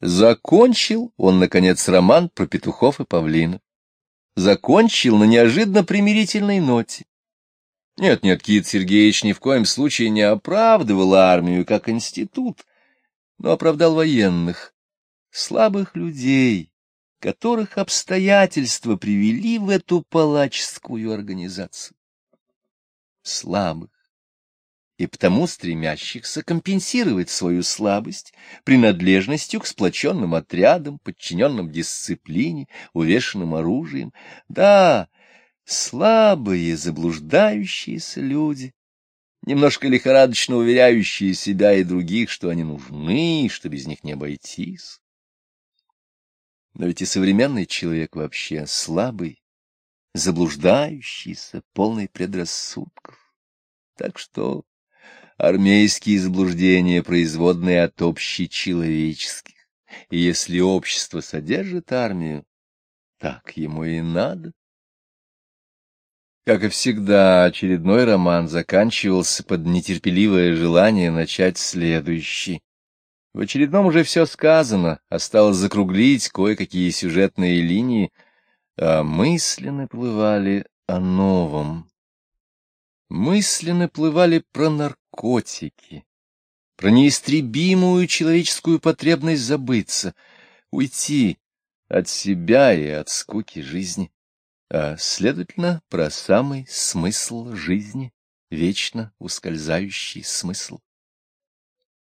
Закончил он, наконец, роман про петухов и павлинов. Закончил на неожиданно примирительной ноте. Нет-нет, Кит Сергеевич ни в коем случае не оправдывал армию как институт, но оправдал военных, слабых людей, которых обстоятельства привели в эту палаческую организацию. Слабых, и потому стремящихся компенсировать свою слабость принадлежностью к сплоченным отрядам, подчиненным дисциплине, увешанным оружием. Да, слабые, заблуждающиеся люди, немножко лихорадочно уверяющие себя и других, что они нужны, что без них не обойтись. Но ведь и современный человек вообще слабый, заблуждающийся, полный предрассудков. Так что армейские заблуждения, производные от общечеловеческих. И если общество содержит армию, так ему и надо. Как и всегда, очередной роман заканчивался под нетерпеливое желание начать следующий. В очередном уже все сказано, осталось закруглить кое-какие сюжетные линии, а мысли наплывали о новом. Мысли наплывали про наркотики, про неистребимую человеческую потребность забыться, уйти от себя и от скуки жизни, а, следовательно, про самый смысл жизни, вечно ускользающий смысл.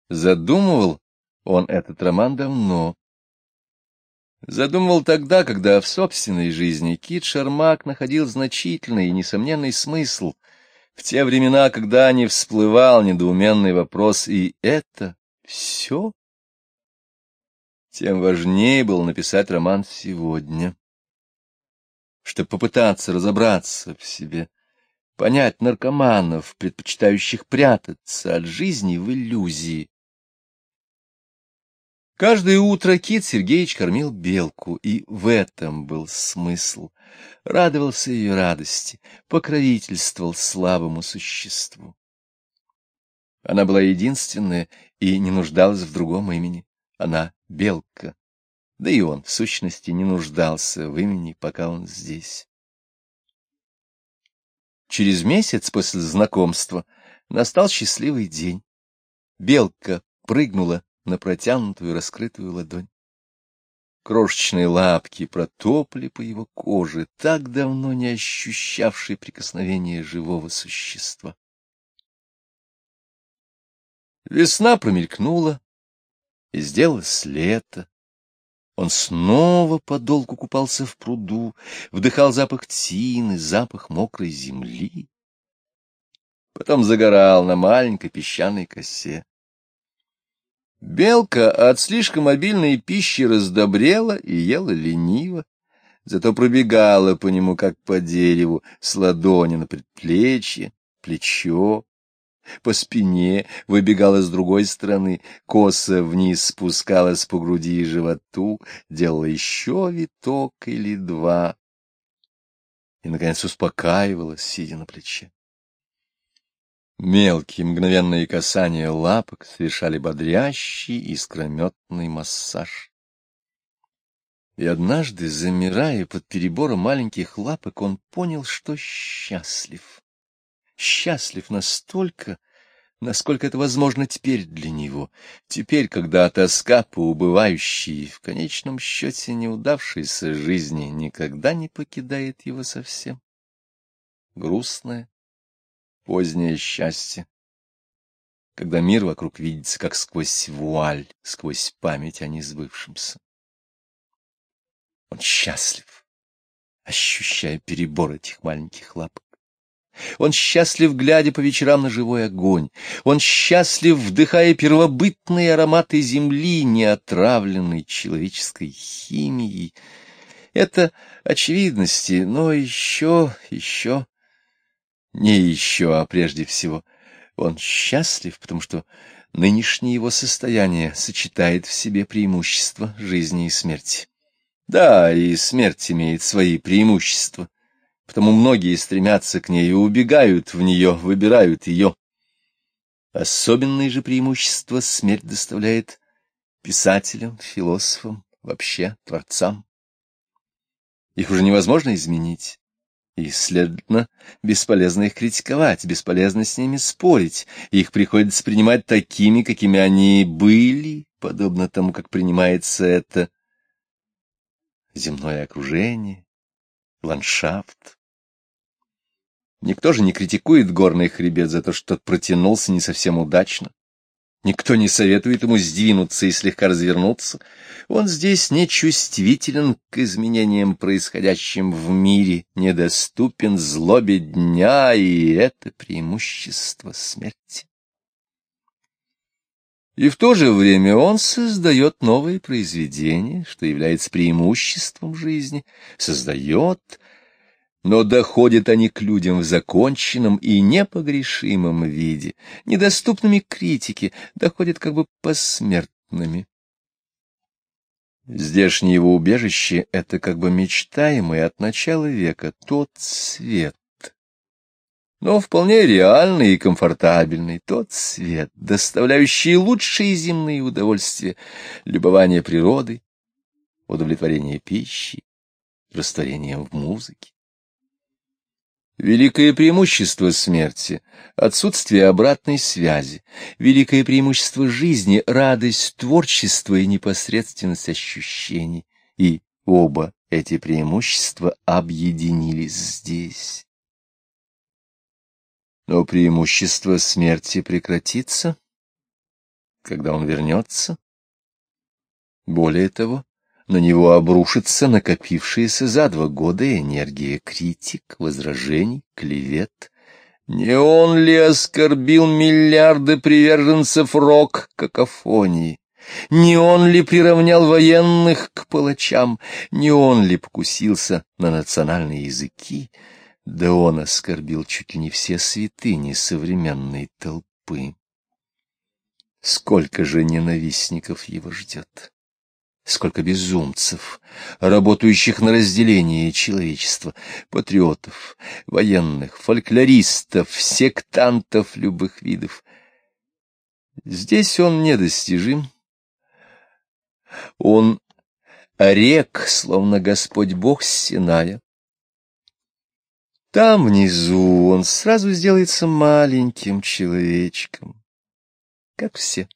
Задумывал он этот роман давно. Задумывал тогда, когда в собственной жизни Кит Шармак находил значительный и несомненный смысл — в те времена, когда не всплывал недоуменный вопрос, и это все, тем важнее было написать роман сегодня, чтобы попытаться разобраться в себе, понять наркоманов, предпочитающих прятаться от жизни в иллюзии, Каждое утро Кит Сергеевич кормил белку, и в этом был смысл. Радовался ее радости, покровительствовал слабому существу. Она была единственная и не нуждалась в другом имени. Она — белка. Да и он, в сущности, не нуждался в имени, пока он здесь. Через месяц после знакомства настал счастливый день. Белка прыгнула на протянутую раскрытую ладонь. Крошечные лапки протопли по его коже, так давно не ощущавшей прикосновения живого существа. Весна промелькнула, и сделалось лето. Он снова подолгу купался в пруду, вдыхал запах тины, запах мокрой земли. Потом загорал на маленькой песчаной косе. Белка от слишком обильной пищи раздобрела и ела лениво, зато пробегала по нему, как по дереву, с ладони на предплечье, плечо, по спине, выбегала с другой стороны, коса вниз спускалась по груди и животу, делала еще виток или два и, наконец, успокаивалась, сидя на плече. Мелкие мгновенные касания лапок совершали бодрящий искрометный массаж. И однажды, замирая под перебором маленьких лапок, он понял, что счастлив. Счастлив настолько, насколько это возможно теперь для него, теперь, когда тоска по убывающей, в конечном счете неудавшейся жизни никогда не покидает его совсем. Грустная, позднее счастье, когда мир вокруг видится как сквозь вуаль, сквозь память о несбывшемся. Он счастлив, ощущая перебор этих маленьких лапок. Он счастлив, глядя по вечерам на живой огонь. Он счастлив, вдыхая первобытные ароматы земли, не отравленной человеческой химией. Это очевидности, но еще, еще не еще, а прежде всего. Он счастлив, потому что нынешнее его состояние сочетает в себе преимущества жизни и смерти. Да, и смерть имеет свои преимущества, потому многие стремятся к ней и убегают в нее, выбирают ее. Особенные же преимущества смерть доставляет писателям, философам, вообще творцам. Их уже невозможно изменить. И, следовательно, бесполезно их критиковать, бесполезно с ними спорить. Их приходится принимать такими, какими они были, подобно тому, как принимается это земное окружение, ландшафт. Никто же не критикует горный хребет за то, что тот протянулся не совсем удачно. Никто не советует ему сдвинуться и слегка развернуться. Он здесь нечувствителен к изменениям, происходящим в мире, недоступен злобе дня, и это преимущество смерти. И в то же время он создает новые произведения, что является преимуществом жизни, создает, но доходят они к людям в законченном и непогрешимом виде, недоступными критике, доходят как бы посмертными. Здешнее его убежище — это как бы мечтаемый от начала века тот свет, но вполне реальный и комфортабельный тот свет, доставляющий лучшие земные удовольствия, любование природой, удовлетворение пищей, растворением в музыке. Великое преимущество смерти — отсутствие обратной связи, великое преимущество жизни — радость творчества и непосредственность ощущений, и оба эти преимущества объединились здесь. Но преимущество смерти прекратится, когда он вернется. Более того, на него обрушится накопившаяся за два года энергия критик, возражений, клевет. Не он ли оскорбил миллиарды приверженцев рок-какофонии? Не он ли приравнял военных к палачам? Не он ли покусился на национальные языки? Да он оскорбил чуть ли не все святыни современной толпы. Сколько же ненавистников его ждет! Сколько безумцев, работающих на разделение человечества, патриотов, военных, фольклористов, сектантов любых видов. Здесь он недостижим. Он рек, словно Господь Бог Синая. Там внизу он сразу сделается маленьким человечком, как все.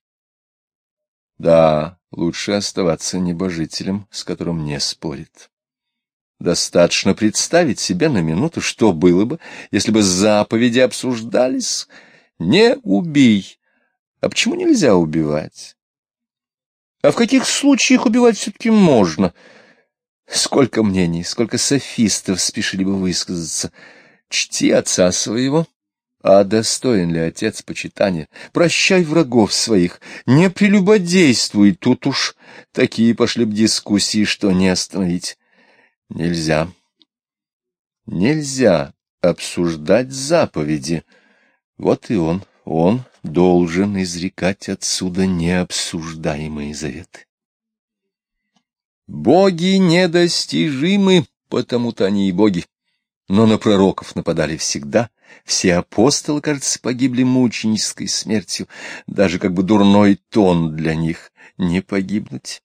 Да, лучше оставаться небожителем, с которым не спорит. Достаточно представить себе на минуту, что было бы, если бы заповеди обсуждались. Не убей. А почему нельзя убивать? А в каких случаях убивать все-таки можно? Сколько мнений, сколько софистов спешили бы высказаться. Чти отца своего, а достоин ли отец почитания? Прощай врагов своих, не прелюбодействуй, тут уж такие пошли б дискуссии, что не остановить. Нельзя. Нельзя обсуждать заповеди. Вот и он, он должен изрекать отсюда необсуждаемые заветы. Боги недостижимы, потому-то они и боги. Но на пророков нападали всегда — все апостолы, кажется, погибли мученической смертью, даже как бы дурной тон для них не погибнуть.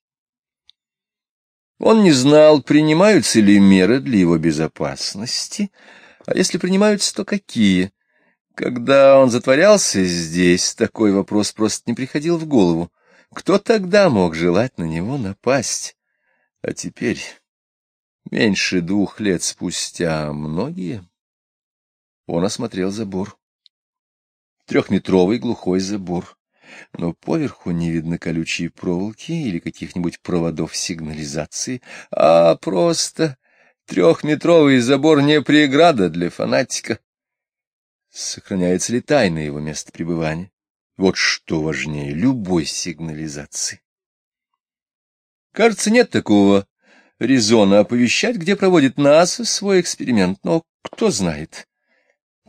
Он не знал, принимаются ли меры для его безопасности, а если принимаются, то какие. Когда он затворялся здесь, такой вопрос просто не приходил в голову. Кто тогда мог желать на него напасть? А теперь, меньше двух лет спустя, многие... Он осмотрел забор. Трехметровый глухой забор, но поверху не видно колючие проволоки или каких-нибудь проводов сигнализации, а просто трехметровый забор не преграда для фанатика. Сохраняется ли тайна его места пребывания? Вот что важнее любой сигнализации. Кажется, нет такого резона оповещать, где проводит НАСА свой эксперимент, но кто знает.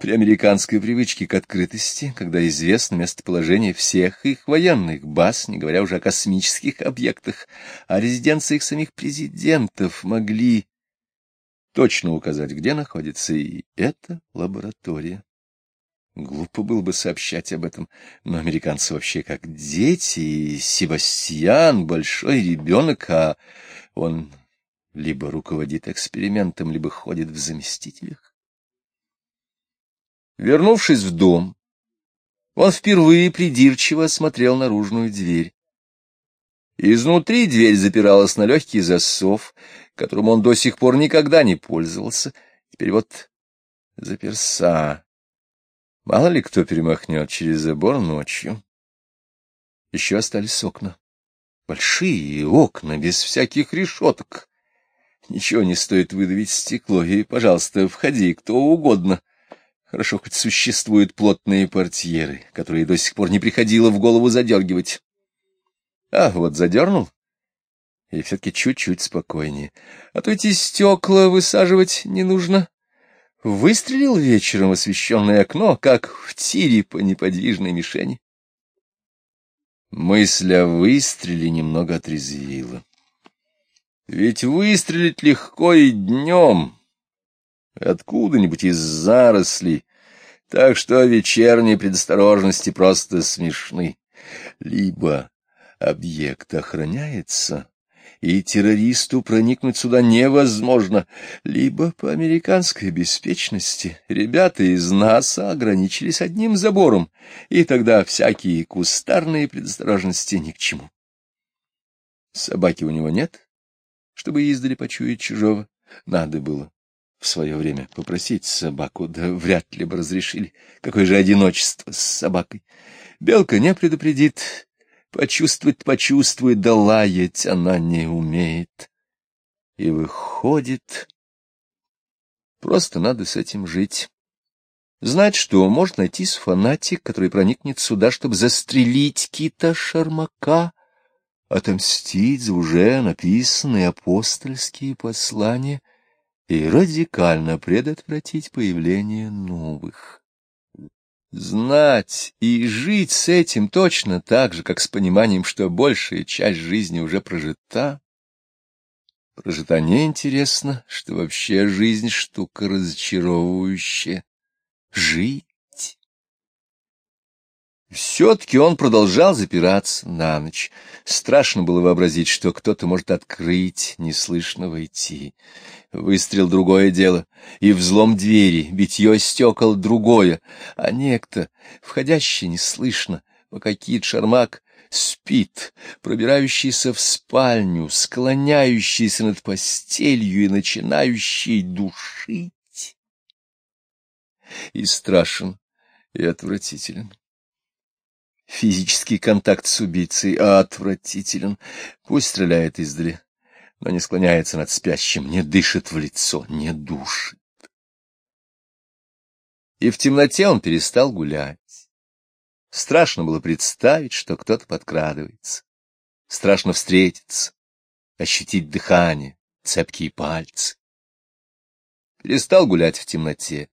При американской привычке к открытости, когда известно местоположение всех их военных баз, не говоря уже о космических объектах, о резиденциях самих президентов, могли точно указать, где находится и эта лаборатория. Глупо было бы сообщать об этом, но американцы вообще как дети, и Себастьян — большой ребенок, а он либо руководит экспериментом, либо ходит в заместителях. Вернувшись в дом, он впервые придирчиво осмотрел наружную дверь. Изнутри дверь запиралась на легкий засов, которым он до сих пор никогда не пользовался. Теперь вот заперса. Мало ли кто перемахнет через забор ночью. Еще остались окна. Большие окна, без всяких решеток. Ничего не стоит выдавить стекло, и, пожалуйста, входи кто угодно. Хорошо, хоть существуют плотные портьеры, которые до сих пор не приходило в голову задергивать. А, вот задернул, и все-таки чуть-чуть спокойнее. А то эти стекла высаживать не нужно. Выстрелил вечером освещенное окно, как в тире по неподвижной мишени. Мысль о выстреле немного отрезвила. Ведь выстрелить легко и днем, откуда-нибудь из зарослей, так что вечерние предосторожности просто смешны. Либо объект охраняется, и террористу проникнуть сюда невозможно, либо по американской беспечности ребята из НАСА ограничились одним забором, и тогда всякие кустарные предосторожности ни к чему. Собаки у него нет, чтобы издали почуять чужого. Надо было в свое время попросить собаку, да вряд ли бы разрешили. Какое же одиночество с собакой. Белка не предупредит, Почувствовать почувствует, да лаять она не умеет. И выходит, просто надо с этим жить. Знать, что может найтись фанатик, который проникнет сюда, чтобы застрелить кита Шармака, отомстить за уже написанные апостольские послания и радикально предотвратить появление новых. Знать и жить с этим точно так же, как с пониманием, что большая часть жизни уже прожита. Прожита неинтересно, что вообще жизнь штука разочаровывающая. Жить. Все-таки он продолжал запираться на ночь. Страшно было вообразить, что кто-то может открыть, неслышно войти. Выстрел — другое дело, и взлом двери, битье стекол — другое, а некто, входящий неслышно, пока Кит Шармак спит, пробирающийся в спальню, склоняющийся над постелью и начинающий душить. И страшен, и отвратителен. Физический контакт с убийцей отвратителен. Пусть стреляет издали, но не склоняется над спящим, не дышит в лицо, не душит. И в темноте он перестал гулять. Страшно было представить, что кто-то подкрадывается. Страшно встретиться, ощутить дыхание, цепкие пальцы. Перестал гулять в темноте,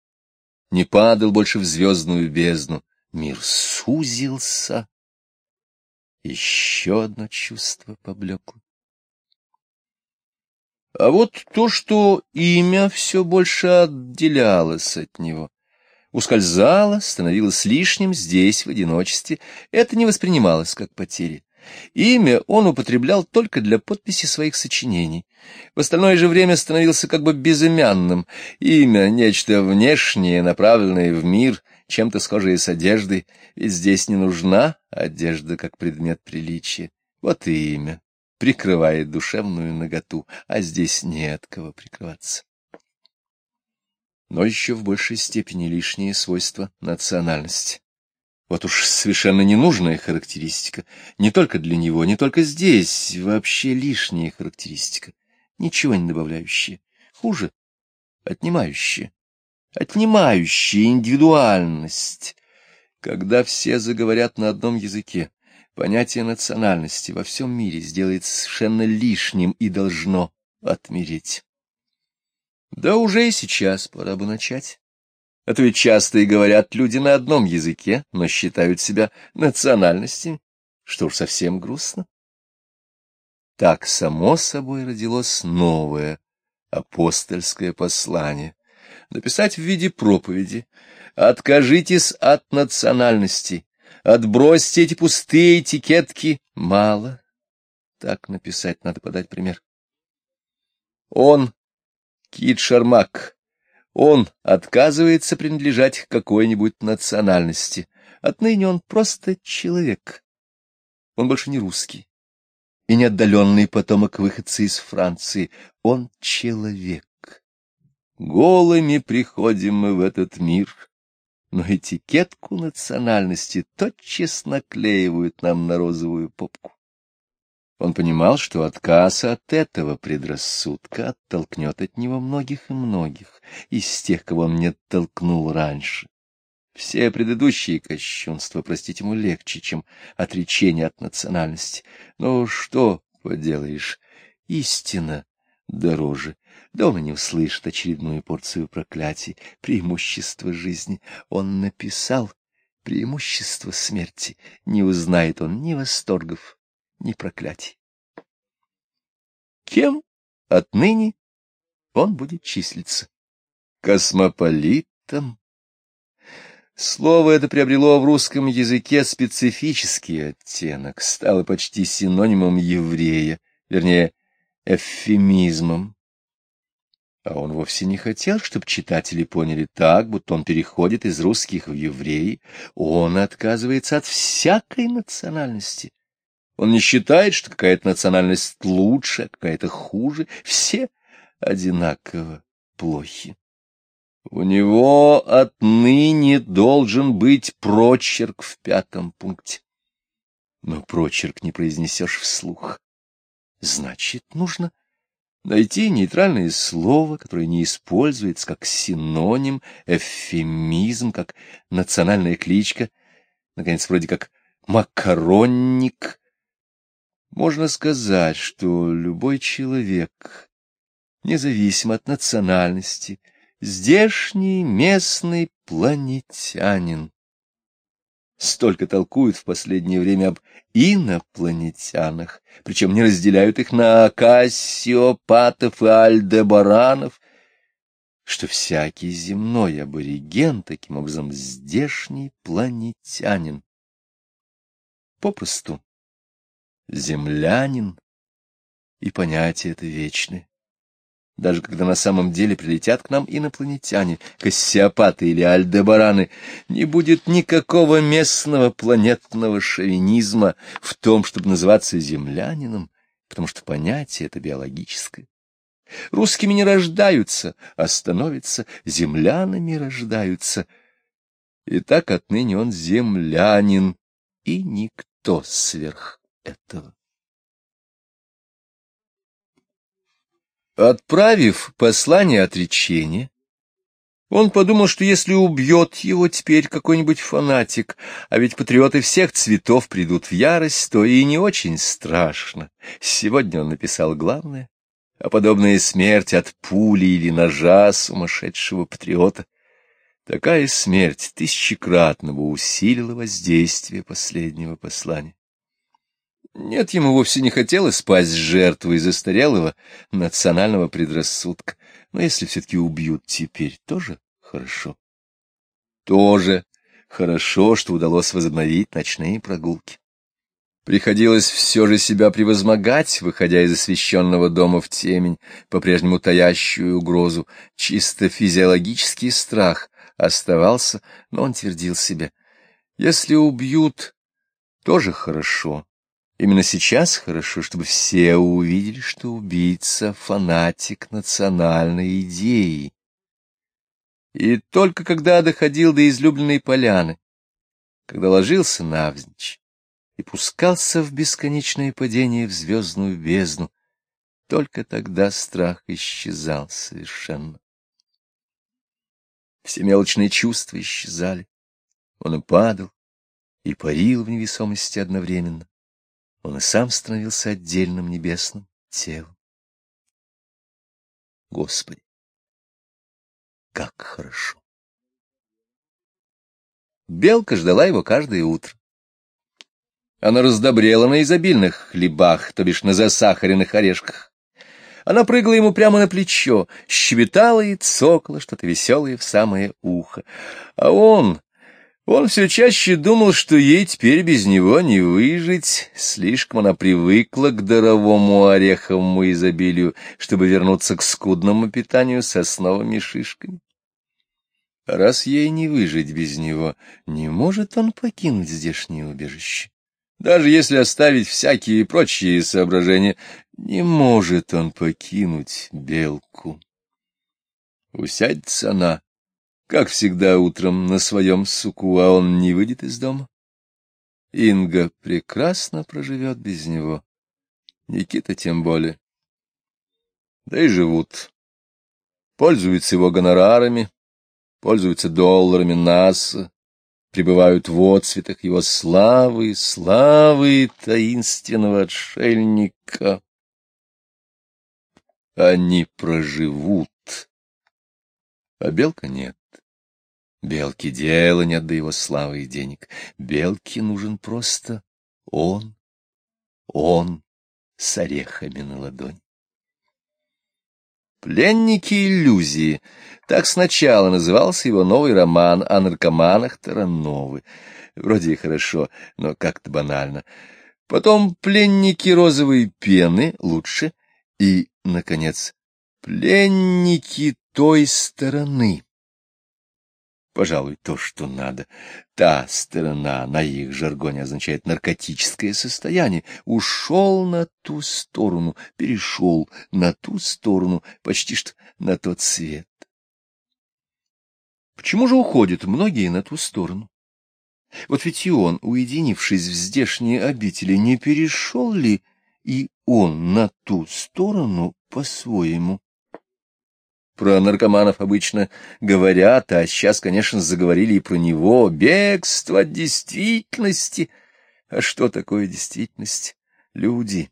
не падал больше в звездную бездну, Мир сузился. Еще одно чувство поблекло. А вот то, что имя все больше отделялось от него, ускользало, становилось лишним здесь, в одиночестве, это не воспринималось как потеря. Имя он употреблял только для подписи своих сочинений. В остальное же время становился как бы безымянным. Имя — нечто внешнее, направленное в мир — чем-то схожее с одеждой, ведь здесь не нужна одежда как предмет приличия. Вот и имя прикрывает душевную наготу, а здесь не от кого прикрываться. Но еще в большей степени лишние свойства национальности. Вот уж совершенно ненужная характеристика, не только для него, не только здесь, вообще лишняя характеристика, ничего не добавляющая, хуже, отнимающая отнимающая индивидуальность. Когда все заговорят на одном языке, понятие национальности во всем мире сделается совершенно лишним и должно отмереть. Да уже и сейчас пора бы начать. А ведь часто и говорят люди на одном языке, но считают себя национальностями, что уж совсем грустно. Так само собой родилось новое апостольское послание написать в виде проповеди, Откажитесь от национальности, отбросьте эти пустые этикетки. Мало. Так написать надо подать пример. Он, Кит Шармак, он отказывается принадлежать какой-нибудь национальности. Отныне он просто человек. Он больше не русский и не отдаленный потомок выходца из Франции. Он человек. Голыми приходим мы в этот мир, но этикетку национальности тотчас наклеивают нам на розовую попку. Он понимал, что отказ от этого предрассудка оттолкнет от него многих и многих, из тех, кого он не оттолкнул раньше. Все предыдущие кощунства простить ему легче, чем отречение от национальности. Но что поделаешь, истина дороже. Дома не услышит очередную порцию проклятий, преимущество жизни. Он написал преимущество смерти. Не узнает он ни восторгов, ни проклятий. Кем отныне он будет числиться? Космополитом? Слово это приобрело в русском языке специфический оттенок, стало почти синонимом еврея, вернее, эвфемизмом. А он вовсе не хотел, чтобы читатели поняли так, будто он переходит из русских в евреи. Он отказывается от всякой национальности. Он не считает, что какая-то национальность лучше, а какая-то хуже. Все одинаково плохи. У него отныне должен быть прочерк в пятом пункте. Но прочерк не произнесешь вслух. Значит, нужно найти нейтральное слово, которое не используется как синоним, эвфемизм, как национальная кличка, наконец, вроде как макаронник. Можно сказать, что любой человек, независимо от национальности, здешний местный планетянин. Столько толкуют в последнее время об инопланетянах, причем не разделяют их на кассиопатов и альдебаранов, что всякий земной абориген таким образом здешний планетянин. Попросту землянин, и понятие это вечное даже когда на самом деле прилетят к нам инопланетяне, кассиопаты или альдебараны, не будет никакого местного планетного шовинизма в том, чтобы называться землянином, потому что понятие это биологическое. Русскими не рождаются, а становятся, землянами рождаются. И так отныне он землянин, и никто сверх этого. Отправив послание отречения, он подумал, что если убьет его теперь какой-нибудь фанатик, а ведь патриоты всех цветов придут в ярость, то и не очень страшно. Сегодня он написал главное, а подобная смерть от пули или ножа сумасшедшего патриота. Такая смерть тысячекратно бы усилила воздействие последнего послания. Нет, ему вовсе не хотелось спасть жертвой застарелого национального предрассудка. Но если все-таки убьют теперь, тоже хорошо. Тоже хорошо, что удалось возобновить ночные прогулки. Приходилось все же себя превозмогать, выходя из освещенного дома в темень, по-прежнему таящую угрозу. Чисто физиологический страх оставался, но он твердил себе. Если убьют, тоже хорошо. Именно сейчас хорошо, чтобы все увидели, что убийца — фанатик национальной идеи. И только когда доходил до излюбленной поляны, когда ложился навзничь и пускался в бесконечное падение в звездную бездну, только тогда страх исчезал совершенно. Все мелочные чувства исчезали. Он и падал, и парил в невесомости одновременно он и сам становился отдельным небесным телом. Господи, как хорошо! Белка ждала его каждое утро. Она раздобрела на изобильных хлебах, то бишь на засахаренных орешках. Она прыгала ему прямо на плечо, щебетала и цокала что-то веселое в самое ухо. А он... Он все чаще думал, что ей теперь без него не выжить. Слишком она привыкла к даровому ореховому изобилию, чтобы вернуться к скудному питанию сосновыми шишками. Раз ей не выжить без него, не может он покинуть здешнее убежище. Даже если оставить всякие прочие соображения, не может он покинуть белку. Усядется она, как всегда утром, на своем суку, а он не выйдет из дома. Инга прекрасно проживет без него. Никита тем более. Да и живут. Пользуются его гонорарами, пользуются долларами НАСА, пребывают в отцветах его славы, славы таинственного отшельника. Они проживут, а Белка нет. Белке дела нет до его славы и денег. Белке нужен просто он, он с орехами на ладонь. «Пленники иллюзии» — так сначала назывался его новый роман о наркоманах Тарановы. Вроде и хорошо, но как-то банально. Потом «Пленники розовой пены» лучше. И, наконец, «Пленники той стороны» пожалуй, то, что надо. Та сторона на их жаргоне означает наркотическое состояние. Ушел на ту сторону, перешел на ту сторону, почти что на тот свет. Почему же уходят многие на ту сторону? Вот ведь и он, уединившись в здешние обители, не перешел ли и он на ту сторону по-своему? Про наркоманов обычно говорят, а сейчас, конечно, заговорили и про него. Бегство от действительности. А что такое действительность? Люди,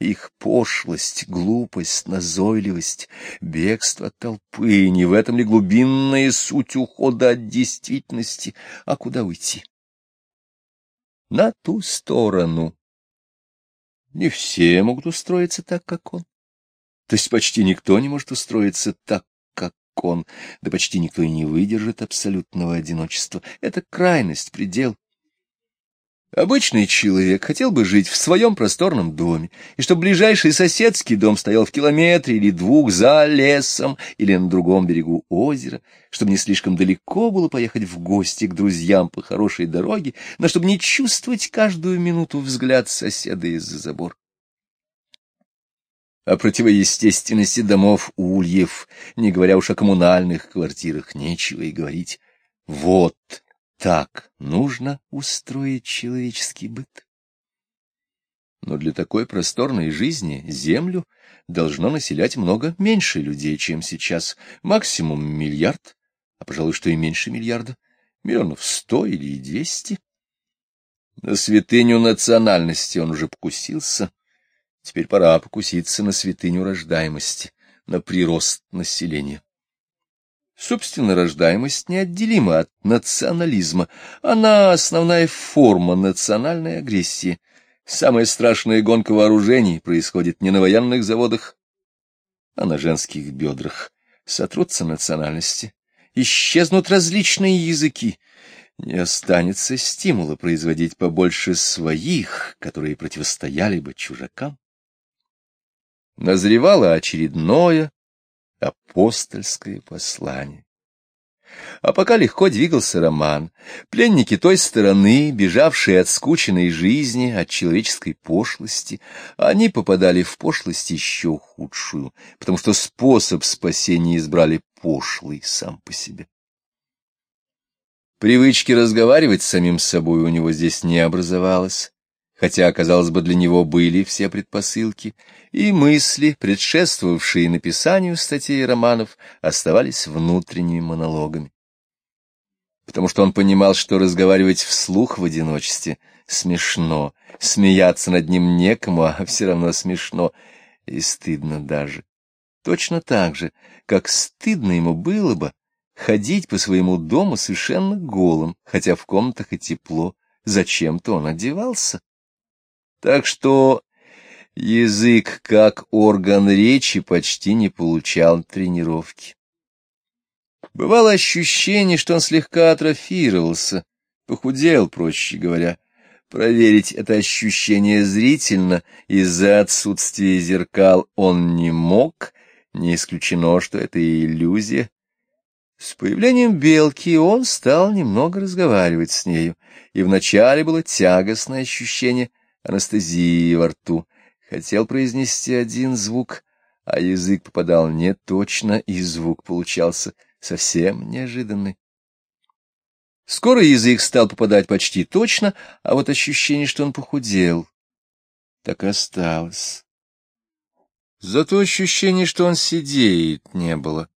их пошлость, глупость, назойливость, бегство от толпы. Не в этом ли глубинная суть ухода от действительности? А куда уйти? На ту сторону. Не все могут устроиться так, как он. То есть почти никто не может устроиться так, как он, да почти никто и не выдержит абсолютного одиночества. Это крайность, предел. Обычный человек хотел бы жить в своем просторном доме, и чтобы ближайший соседский дом стоял в километре или двух за лесом или на другом берегу озера, чтобы не слишком далеко было поехать в гости к друзьям по хорошей дороге, но чтобы не чувствовать каждую минуту взгляд соседа из-за забора. О противоестественности домов ульев, не говоря уж о коммунальных квартирах, нечего и говорить. Вот так нужно устроить человеческий быт. Но для такой просторной жизни землю должно населять много меньше людей, чем сейчас, максимум миллиард, а, пожалуй, что и меньше миллиарда, миллионов сто или двести. На святыню национальности он уже покусился, Теперь пора покуситься на святыню рождаемости, на прирост населения. Собственно, рождаемость неотделима от национализма. Она основная форма национальной агрессии. Самая страшная гонка вооружений происходит не на военных заводах, а на женских бедрах. Сотрутся национальности, исчезнут различные языки, не останется стимула производить побольше своих, которые противостояли бы чужакам назревало очередное апостольское послание. А пока легко двигался роман, пленники той стороны, бежавшие от скученной жизни, от человеческой пошлости, они попадали в пошлость еще худшую, потому что способ спасения избрали пошлый сам по себе. Привычки разговаривать с самим собой у него здесь не образовалось хотя, казалось бы, для него были все предпосылки, и мысли, предшествовавшие написанию статей и романов, оставались внутренними монологами. Потому что он понимал, что разговаривать вслух в одиночестве смешно, смеяться над ним некому, а все равно смешно и стыдно даже. Точно так же, как стыдно ему было бы ходить по своему дому совершенно голым, хотя в комнатах и тепло, зачем-то он одевался. Так что Язык, как орган речи, почти не получал тренировки. Бывало ощущение, что он слегка атрофировался, похудел, проще говоря. Проверить это ощущение зрительно из-за отсутствия зеркал он не мог, не исключено, что это иллюзия. С появлением белки он стал немного разговаривать с нею, и вначале было тягостное ощущение анестезии во рту. Хотел произнести один звук, а язык попадал не точно, и звук получался совсем неожиданный. Скоро язык стал попадать почти точно, а вот ощущение, что он похудел, так и осталось. Зато ощущение, что он сидеет, не было,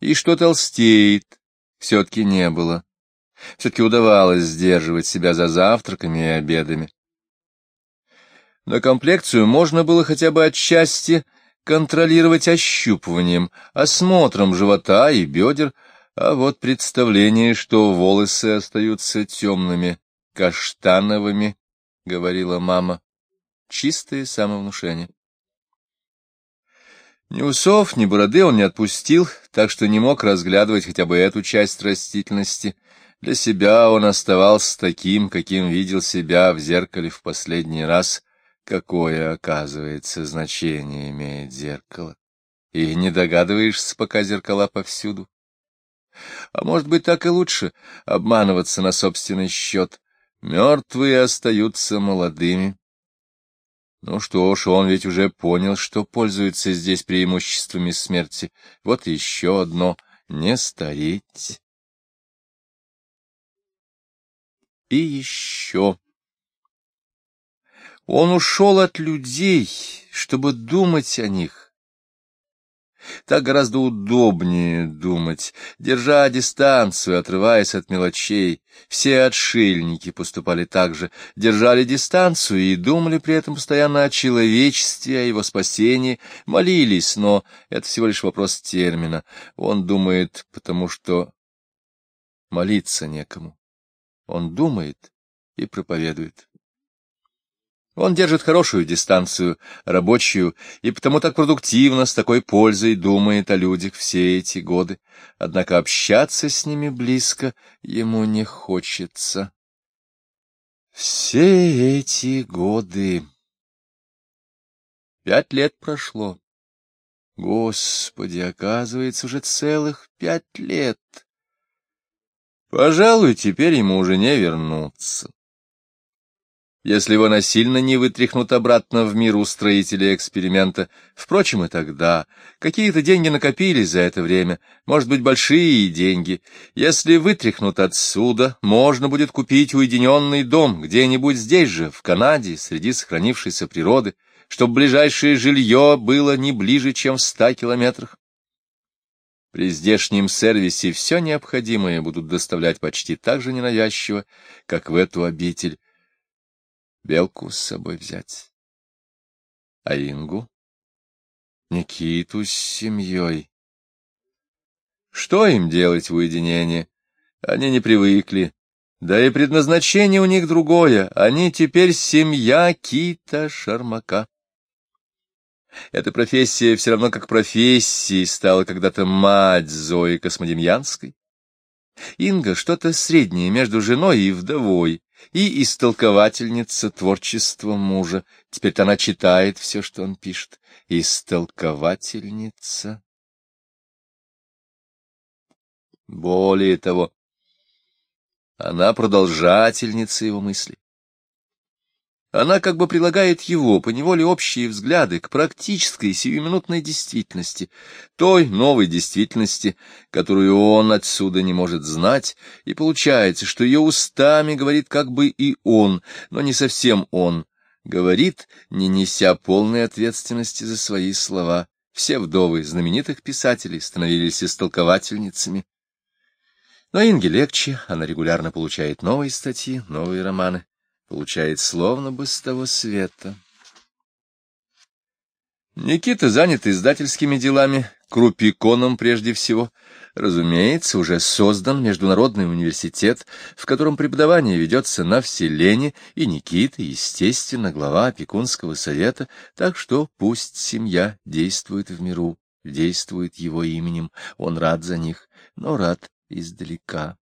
и что толстеет, все-таки не было. Все-таки удавалось сдерживать себя за завтраками и обедами. На комплекцию можно было хотя бы отчасти контролировать ощупыванием, осмотром живота и бедер, а вот представление, что волосы остаются темными, каштановыми, — говорила мама, — чистое самовнушение. Ни усов, ни бороды он не отпустил, так что не мог разглядывать хотя бы эту часть растительности. Для себя он оставался таким, каким видел себя в зеркале в последний раз — какое, оказывается, значение имеет зеркало. И не догадываешься, пока зеркала повсюду. А может быть, так и лучше обманываться на собственный счет. Мертвые остаются молодыми. Ну что ж, он ведь уже понял, что пользуется здесь преимуществами смерти. Вот еще одно — не стареть. И еще... Он ушел от людей, чтобы думать о них. Так гораздо удобнее думать, держа дистанцию, отрываясь от мелочей. Все отшельники поступали так же, держали дистанцию и думали при этом постоянно о человечестве, о его спасении, молились, но это всего лишь вопрос термина. Он думает, потому что молиться некому. Он думает и проповедует. Он держит хорошую дистанцию, рабочую, и потому так продуктивно, с такой пользой думает о людях все эти годы. Однако общаться с ними близко ему не хочется. Все эти годы... Пять лет прошло. Господи, оказывается, уже целых пять лет. Пожалуй, теперь ему уже не вернуться если его насильно не вытряхнут обратно в мир устроителя эксперимента. Впрочем, и тогда какие-то деньги накопились за это время, может быть, большие деньги. Если вытряхнут отсюда, можно будет купить уединенный дом где-нибудь здесь же, в Канаде, среди сохранившейся природы, чтобы ближайшее жилье было не ближе, чем в ста километрах. При здешнем сервисе все необходимое будут доставлять почти так же ненавязчиво, как в эту обитель, Белку с собой взять. А Ингу? Никиту с семьей. Что им делать в уединении? Они не привыкли. Да и предназначение у них другое. Они теперь семья Кита Шармака. Эта профессия все равно как профессией стала когда-то мать Зои Космодемьянской. Инга что-то среднее между женой и вдовой, и истолковательница творчества мужа. Теперь-то она читает все, что он пишет. Истолковательница. Более того, она продолжательница его мыслей. Она как бы прилагает его, поневоле общие взгляды, к практической сиюминутной действительности, той новой действительности, которую он отсюда не может знать, и получается, что ее устами говорит как бы и он, но не совсем он, говорит, не неся полной ответственности за свои слова. Все вдовы знаменитых писателей становились истолковательницами. Но Инге легче, она регулярно получает новые статьи, новые романы получает словно бы с того света. Никита занят издательскими делами, Крупиконом прежде всего. Разумеется, уже создан Международный университет, в котором преподавание ведется на вселенне, и Никита, естественно, глава опекунского совета, так что пусть семья действует в миру, действует его именем, он рад за них, но рад издалека.